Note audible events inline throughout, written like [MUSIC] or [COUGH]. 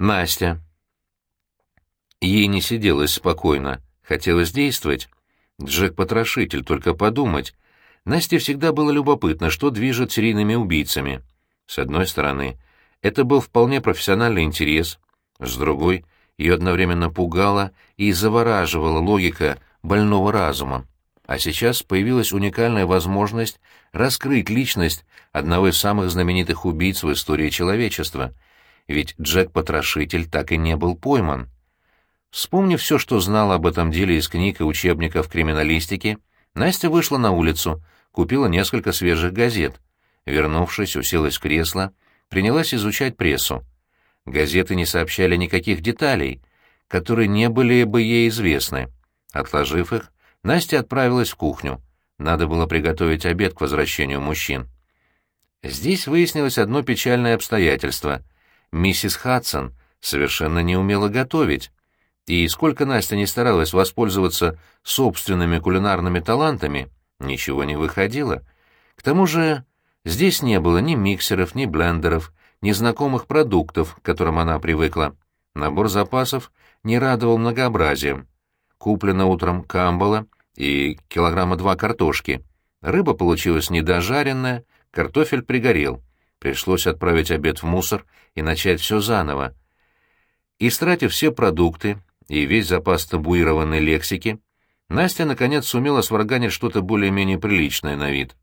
Настя. Ей не сиделось спокойно, хотелось действовать. Джек-потрошитель, только подумать. Насте всегда было любопытно, что движет серийными убийцами. С одной стороны, это был вполне профессиональный интерес, с другой, ее одновременно пугала и завораживала логика больного разума. А сейчас появилась уникальная возможность раскрыть личность одного из самых знаменитых убийц в истории человечества. Ведь Джек-потрошитель так и не был пойман. Вспомнив все, что знала об этом деле из книг и учебников криминалистики, Настя вышла на улицу, купила несколько свежих газет. Вернувшись, уселась в кресло, принялась изучать прессу. Газеты не сообщали никаких деталей, которые не были бы ей известны. Отложив их, Настя отправилась в кухню. Надо было приготовить обед к возвращению мужчин. Здесь выяснилось одно печальное обстоятельство. Миссис Хадсон совершенно не умела готовить. И сколько Настя не старалась воспользоваться собственными кулинарными талантами, ничего не выходило. К тому же здесь не было ни миксеров, ни блендеров, ни знакомых продуктов, к которым она привыкла. Набор запасов не радовал многообразием. Куплено утром камбала и килограмма два картошки. Рыба получилась недожаренная, картофель пригорел. Пришлось отправить обед в мусор и начать все заново. Истратив все продукты и весь запас табуированной лексики, Настя, наконец, сумела сварганить что-то более-менее приличное на вид.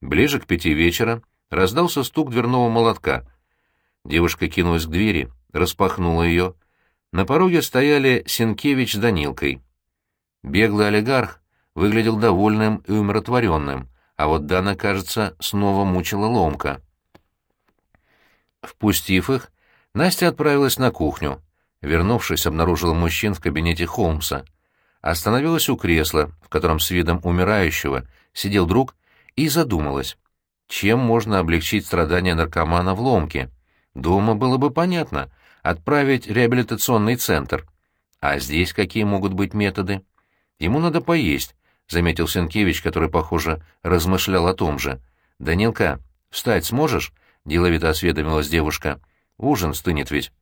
Ближе к пяти вечера раздался стук дверного молотка. Девушка кинулась к двери, распахнула ее — на пороге стояли Сенкевич с Данилкой. Беглый олигарх выглядел довольным и умиротворенным, а вот Дана, кажется, снова мучила ломка. Впустив их, Настя отправилась на кухню. Вернувшись, обнаружила мужчин в кабинете Холмса. Остановилась у кресла, в котором с видом умирающего сидел друг, и задумалась, чем можно облегчить страдания наркомана в ломке. Дома было бы понятно, отправить реабилитационный центр. А здесь какие могут быть методы? Ему надо поесть, — заметил Сенкевич, который, похоже, размышлял о том же. «Данилка, встать сможешь?» — деловито осведомилась девушка. «Ужин стынет ведь».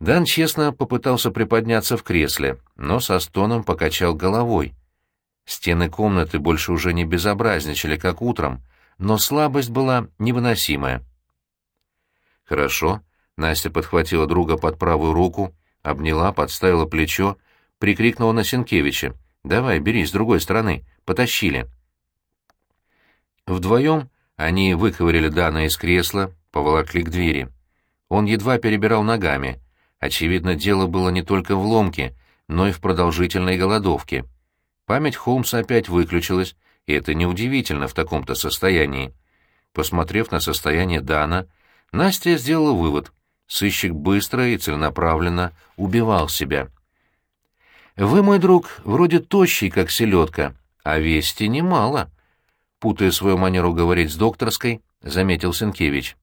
Дан честно попытался приподняться в кресле, но со стоном покачал головой. Стены комнаты больше уже не безобразничали, как утром, но слабость была невыносимая. «Хорошо», Настя подхватила друга под правую руку, обняла, подставила плечо, прикрикнула на Сенкевича. «Давай, бери с другой стороны. Потащили». Вдвоем они выковырили Дана из кресла, поволокли к двери. Он едва перебирал ногами. Очевидно, дело было не только в ломке, но и в продолжительной голодовке. Память Холмса опять выключилась, и это неудивительно в таком-то состоянии. Посмотрев на состояние Дана, Настя сделала вывод — Сыщик быстро и целенаправленно убивал себя. «Вы, мой друг, вроде тощий, как селедка, а вести немало», — путая свою манеру говорить с докторской, заметил Сенкевич.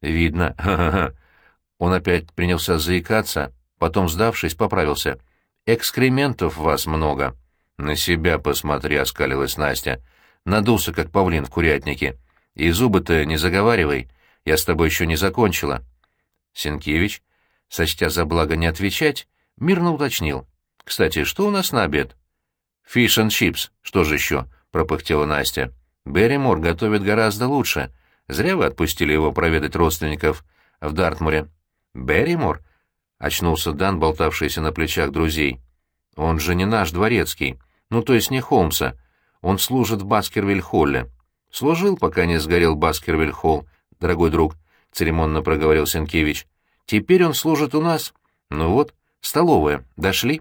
«Видно, ха-ха-ха». [LAUGHS] Он опять принялся заикаться, потом, сдавшись, поправился. «Экскрементов вас много». «На себя посмотри», — оскалилась Настя. «Надулся, как павлин в курятнике. И зубы-то не заговаривай, я с тобой еще не закончила». Сенкевич, сочтя за благо не отвечать, мирно уточнил. «Кстати, что у нас на обед?» «Фиш and чипс. Что же еще?» — пропыхтела Настя. «Берримор готовит гораздо лучше. Зря вы отпустили его проведать родственников в Дартмуре». «Берримор?» — очнулся Дан, болтавшийся на плечах друзей. «Он же не наш дворецкий. Ну, то есть не Холмса. Он служит в Баскервиль-холле. Служил, пока не сгорел Баскервиль-холл, дорогой друг церемонно проговорил Сенкевич. Теперь он служит у нас. Ну вот, столовая. Дошли.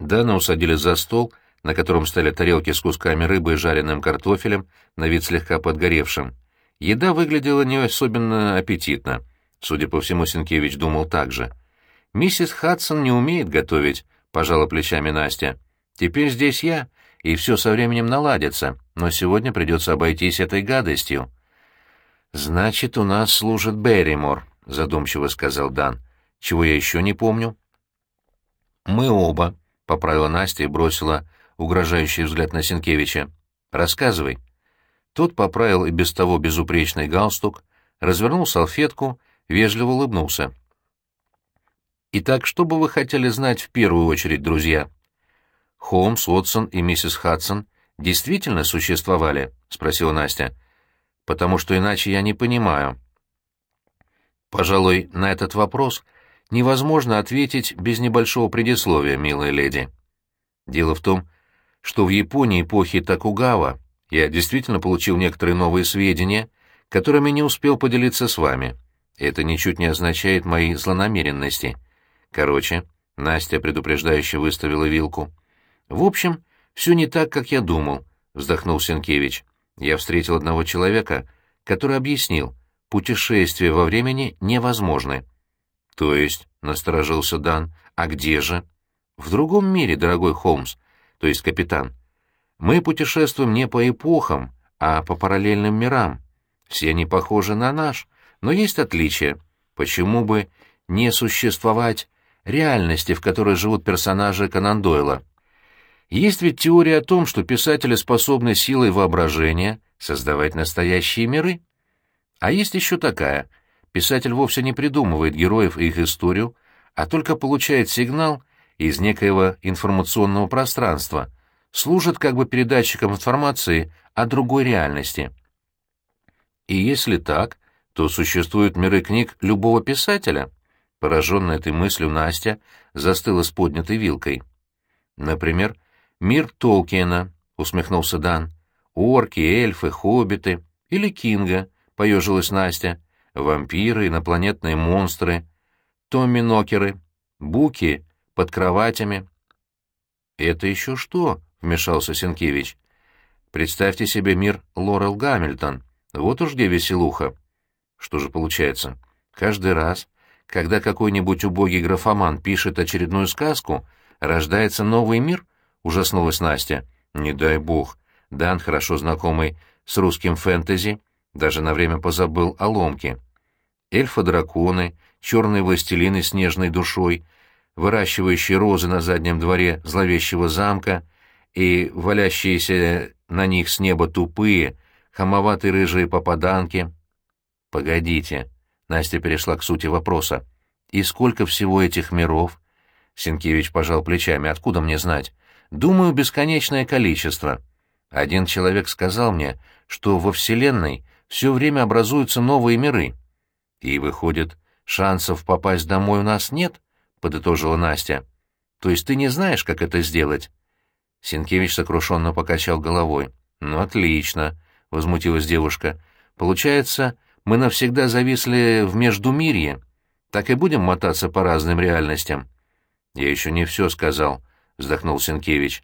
Дана усадили за стол, на котором стояли тарелки с кусками рыбы и жареным картофелем, на вид слегка подгоревшим. Еда выглядела не особенно аппетитно. Судя по всему, Сенкевич думал так же. «Миссис Хадсон не умеет готовить», — пожала плечами Настя. «Теперь здесь я, и все со временем наладится, но сегодня придется обойтись этой гадостью». «Значит, у нас служит Берримор», — задумчиво сказал Дан. «Чего я еще не помню?» «Мы оба», — поправила Настя и бросила угрожающий взгляд на Сенкевича. «Рассказывай». Тот поправил и без того безупречный галстук, развернул салфетку, вежливо улыбнулся. Итак, что бы вы хотели знать в первую очередь, друзья? Холмс, Уотсон и миссис Хадсон действительно существовали? спросила Настя. Потому что иначе я не понимаю. Пожалуй, на этот вопрос невозможно ответить без небольшого предисловия, милая леди. Дело в том, что в Японии эпохи Токугава я действительно получил некоторые новые сведения, которыми не успел поделиться с вами. Это ничуть не означает моей злонамеренности. Короче, Настя предупреждающе выставила вилку. В общем, все не так, как я думал, вздохнул Сенкевич. Я встретил одного человека, который объяснил, путешествия во времени невозможны. То есть, насторожился Дан, а где же? В другом мире, дорогой Холмс, то есть капитан. Мы путешествуем не по эпохам, а по параллельным мирам. Все они похожи на наш, но есть отличия. Почему бы не существовать реальности, в которой живут персонажи Конан Дойла? Есть ведь теория о том, что писатели способны силой воображения создавать настоящие миры. А есть еще такая. Писатель вовсе не придумывает героев и их историю, а только получает сигнал из некоего информационного пространства, служит как бы передатчиком информации о другой реальности. И если так, то существуют миры книг любого писателя. Пораженная этой мыслью Настя застыла с поднятой вилкой. Например, мир Толкиена, усмехнулся Дан. Орки, эльфы, хоббиты. Или Кинга, поежилась Настя. Вампиры, инопланетные монстры. Томми-нокеры, буки под кроватями. «Это еще что?» — вмешался Сенкевич. «Представьте себе мир Лорел Гамильтон. Вот уж где веселуха. Что же получается? Каждый раз, когда какой-нибудь убогий графоман пишет очередную сказку, рождается новый мир?» — ужаснулась Настя. «Не дай бог. Дан, хорошо знакомый с русским фэнтези, даже на время позабыл о ломке. Эльфы-драконы, черные властелины с нежной душой, выращивающие розы на заднем дворе зловещего замка и валящиеся на них с неба тупые, хамоватые рыжие попаданки. «Погодите», — Настя перешла к сути вопроса. «И сколько всего этих миров?» Сенкевич пожал плечами. «Откуда мне знать?» «Думаю, бесконечное количество. Один человек сказал мне, что во Вселенной все время образуются новые миры. И, выходит, шансов попасть домой у нас нет?» — подытожила Настя. «То есть ты не знаешь, как это сделать?» Сенкевич сокрушенно покачал головой. «Ну, отлично», — возмутилась девушка. «Получается, мы навсегда зависли в Междумирье. Так и будем мотаться по разным реальностям». «Я еще не все сказал», — вздохнул Сенкевич.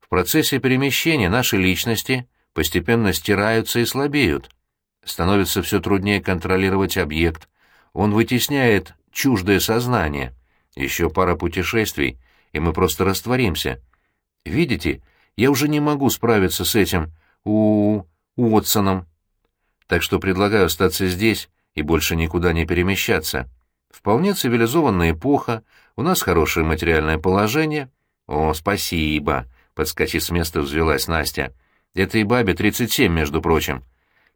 «В процессе перемещения наши личности постепенно стираются и слабеют. Становится все труднее контролировать объект. Он вытесняет чуждое сознание. Еще пара путешествий, и мы просто растворимся. Видите, я уже не могу справиться с этим у Уотсоном. Так что предлагаю остаться здесь и больше никуда не перемещаться. Вполне цивилизованная эпоха, у нас хорошее материальное положение. О, спасибо, подскочив с места, взвелась Настя. Этой бабе тридцать семь, между прочим.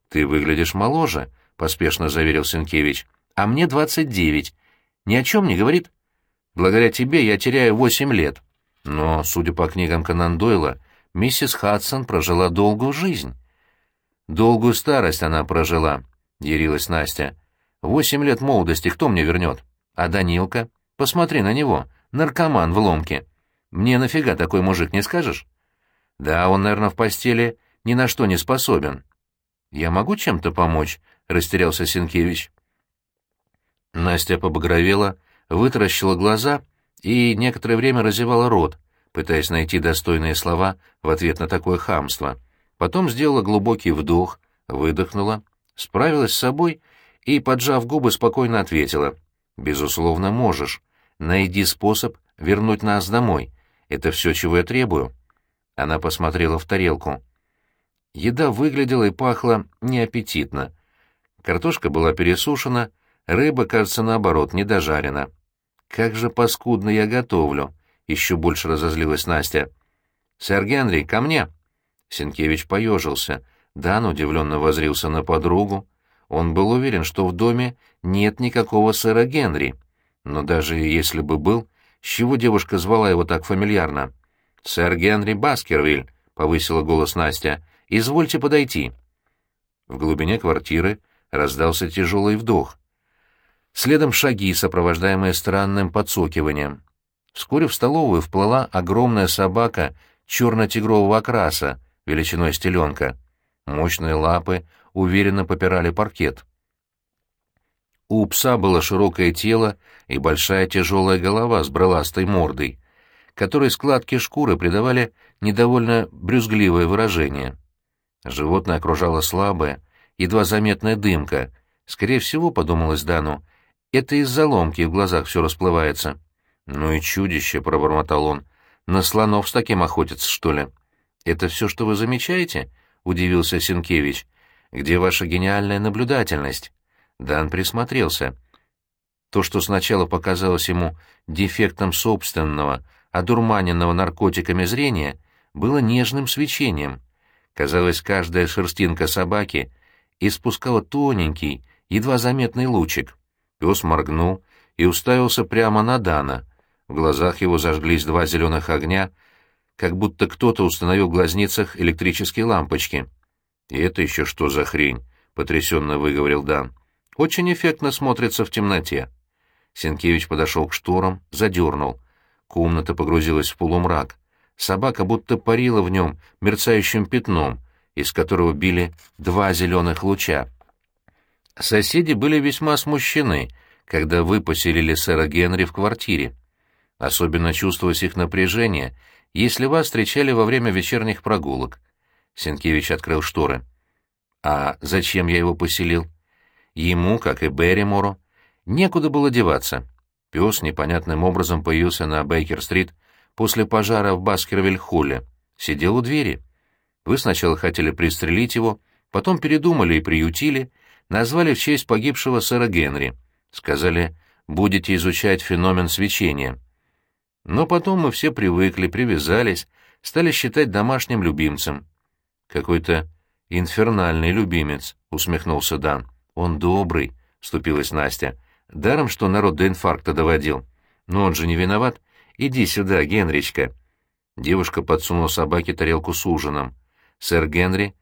Ты выглядишь моложе, поспешно заверил Сенкевич. А мне двадцать девять. Ни о чем не говорит. Благодаря тебе я теряю восемь лет. Но, судя по книгам Конан Дойла, миссис Хадсон прожила долгую жизнь. Долгую старость она прожила, — ярилась Настя. Восемь лет молодости кто мне вернет? А Данилка? Посмотри на него, наркоман в ломке. Мне нафига такой мужик, не скажешь? Да, он, наверное, в постели ни на что не способен. Я могу чем-то помочь? — растерялся Сенкевич. Настя побагровела, вытаращила глаза и некоторое время разевала рот, пытаясь найти достойные слова в ответ на такое хамство. Потом сделала глубокий вдох, выдохнула, справилась с собой и, поджав губы, спокойно ответила. «Безусловно, можешь. Найди способ вернуть нас домой. Это все, чего я требую». Она посмотрела в тарелку. Еда выглядела и пахла неаппетитно. Картошка была пересушена, рыба, кажется, наоборот, недожарена. «Как же паскудно я готовлю!» — еще больше разозлилась Настя. «Сэр Генри, ко мне!» Сенкевич поежился. Дан удивленно возрился на подругу. Он был уверен, что в доме нет никакого сэра Генри. Но даже если бы был, с чего девушка звала его так фамильярно? «Сэр Генри Баскервиль», — повысила голос Настя, — «извольте подойти». В глубине квартиры раздался тяжелый вдох. Следом шаги, сопровождаемые странным подсокиванием. Вскоре в столовую вплыла огромная собака черно-тигрового окраса, величиной стеленка. Мощные лапы уверенно попирали паркет. У пса было широкое тело и большая тяжелая голова с брыластой мордой, которой складки шкуры придавали недовольно брюзгливое выражение. Животное окружало слабая, едва заметная дымка. Скорее всего, подумалось Дану, это из-за ломки в глазах все расплывается. «Ну и чудище», — пробормотал он. «На слонов с таким охотятся, что ли?» «Это все, что вы замечаете?» — удивился Сенкевич. «Где ваша гениальная наблюдательность?» Дан присмотрелся. То, что сначала показалось ему дефектом собственного, одурманенного наркотиками зрения, было нежным свечением. Казалось, каждая шерстинка собаки испускала тоненький, едва заметный лучик. Пес моргнул и уставился прямо на Дана. В глазах его зажглись два зеленых огня, как будто кто-то установил в глазницах электрические лампочки. «И это еще что за хрень?» — потрясенно выговорил Дан. Очень эффектно смотрится в темноте. Сенкевич подошел к шторам, задернул. Комната погрузилась в полумрак. Собака будто парила в нем мерцающим пятном, из которого били два зеленых луча. Соседи были весьма смущены, когда вы поселили сэра Генри в квартире. Особенно чувствовалось их напряжение, если вас встречали во время вечерних прогулок. Сенкевич открыл шторы. «А зачем я его поселил?» Ему, как и Берримору, некуда было деваться. Пес непонятным образом появился на Бейкер-стрит после пожара в Баскервиль-холле. Сидел у двери. Вы сначала хотели пристрелить его, потом передумали и приютили, назвали в честь погибшего сэра Генри. Сказали, будете изучать феномен свечения. Но потом мы все привыкли, привязались, стали считать домашним любимцем. Какой-то инфернальный любимец, усмехнулся Дан. «Он добрый», — вступилась Настя. «Даром, что народ до инфаркта доводил. Но он же не виноват. Иди сюда, Генричка». Девушка подсунула собаке тарелку с ужином. Сэр Генри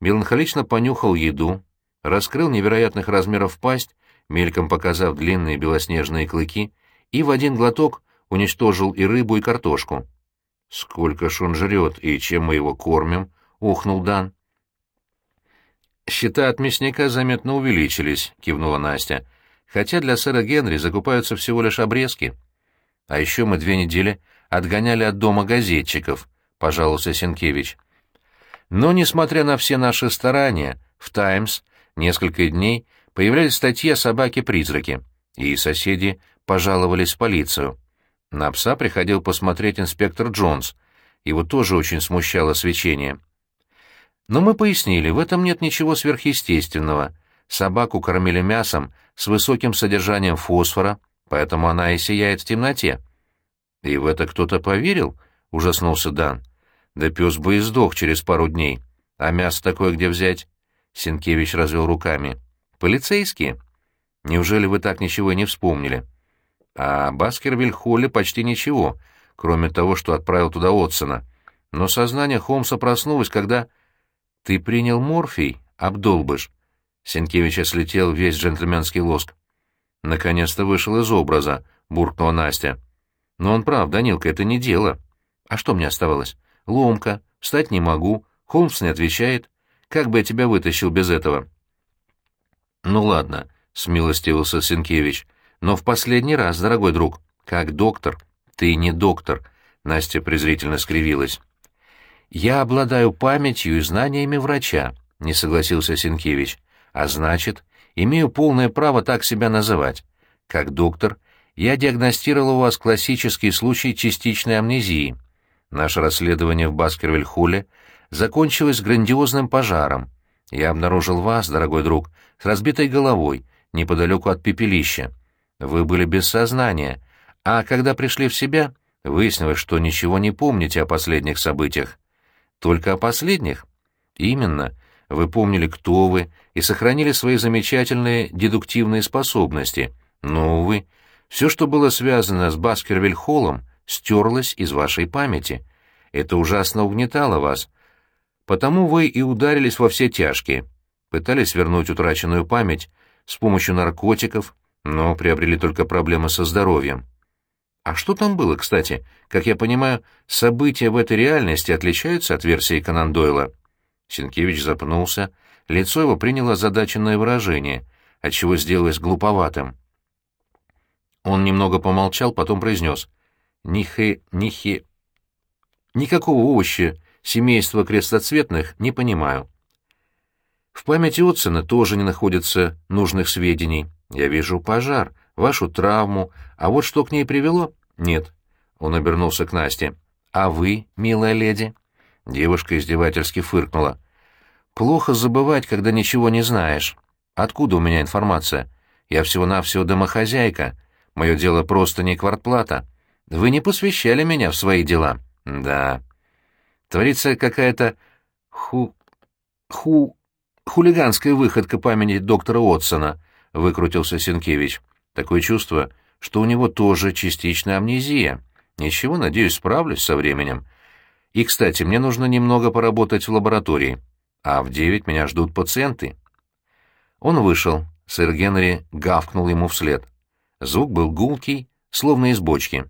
меланхолично понюхал еду, раскрыл невероятных размеров пасть, мельком показав длинные белоснежные клыки, и в один глоток уничтожил и рыбу, и картошку. «Сколько ж он жрет, и чем мы его кормим?» — ухнул Дан. «Счета от мясника заметно увеличились», — кивнула Настя. «Хотя для сэра Генри закупаются всего лишь обрезки». «А еще мы две недели отгоняли от дома газетчиков», — пожаловался Сенкевич. Но, несмотря на все наши старания, в «Таймс» несколько дней появлялись статьи о собаке-призраке, и соседи пожаловались в полицию. На пса приходил посмотреть инспектор Джонс. Его тоже очень смущало свечение. Но мы пояснили, в этом нет ничего сверхъестественного. Собаку кормили мясом с высоким содержанием фосфора, поэтому она и сияет в темноте. «И в это кто-то поверил?» — ужаснулся Дан. «Да пес бы и сдох через пару дней. А мясо такое где взять?» Сенкевич развел руками. «Полицейские? Неужели вы так ничего и не вспомнили?» «А Баскервиль Холли почти ничего, кроме того, что отправил туда Отсона. Но сознание Холмса проснулось, когда...» «Ты принял морфий, обдолбыш?» Сенкевича слетел весь джентльменский лоск. «Наконец-то вышел из образа», — буркнула Настя. «Но он прав, Данилка, это не дело. А что мне оставалось? Ломка, встать не могу, Холмс не отвечает. Как бы я тебя вытащил без этого?» «Ну ладно», — смилостивился Сенкевич. «Но в последний раз, дорогой друг, как доктор». «Ты не доктор», — Настя презрительно скривилась. «Я обладаю памятью и знаниями врача», — не согласился Сенкевич. «А значит, имею полное право так себя называть. Как доктор, я диагностировал у вас классический случай частичной амнезии. Наше расследование в Баскервиль-Хуле закончилось грандиозным пожаром. Я обнаружил вас, дорогой друг, с разбитой головой, неподалеку от пепелища. Вы были без сознания, а когда пришли в себя, выяснилось, что ничего не помните о последних событиях. Только о последних? Именно. Вы помнили, кто вы, и сохранили свои замечательные дедуктивные способности. Но, увы, Все, что было связано с Баскервиль-Холлом, стерлось из вашей памяти. Это ужасно угнетало вас. Потому вы и ударились во все тяжкие. Пытались вернуть утраченную память с помощью наркотиков, но приобрели только проблемы со здоровьем. А что там было, кстати? Как я понимаю, события в этой реальности отличаются от версии Конан Дойла. Сенкевич запнулся, лицо его приняло задаченное выражение, отчего сделалось глуповатым. Он немного помолчал, потом произнес. «Нихе... нихе... Никакого овоща семейства крестоцветных не понимаю. В памяти Отсона тоже не находится нужных сведений. Я вижу пожар, вашу травму, а вот что к ней привело? Нет». Он обернулся к Насте. «А вы, милая леди?» Девушка издевательски фыркнула. «Плохо забывать, когда ничего не знаешь. Откуда у меня информация? Я всего-навсего домохозяйка. Мое дело просто не квартплата. Вы не посвящали меня в свои дела». «Да». Творится какая-то ху... ху... хулиганская выходка памяти доктора Отсона, — выкрутился Сенкевич. Такое чувство, что у него тоже частичная амнезия. Ничего, надеюсь, справлюсь со временем. И, кстати, мне нужно немного поработать в лаборатории, а в девять меня ждут пациенты. Он вышел, сэр Генри гавкнул ему вслед. Звук был гулкий, словно из бочки.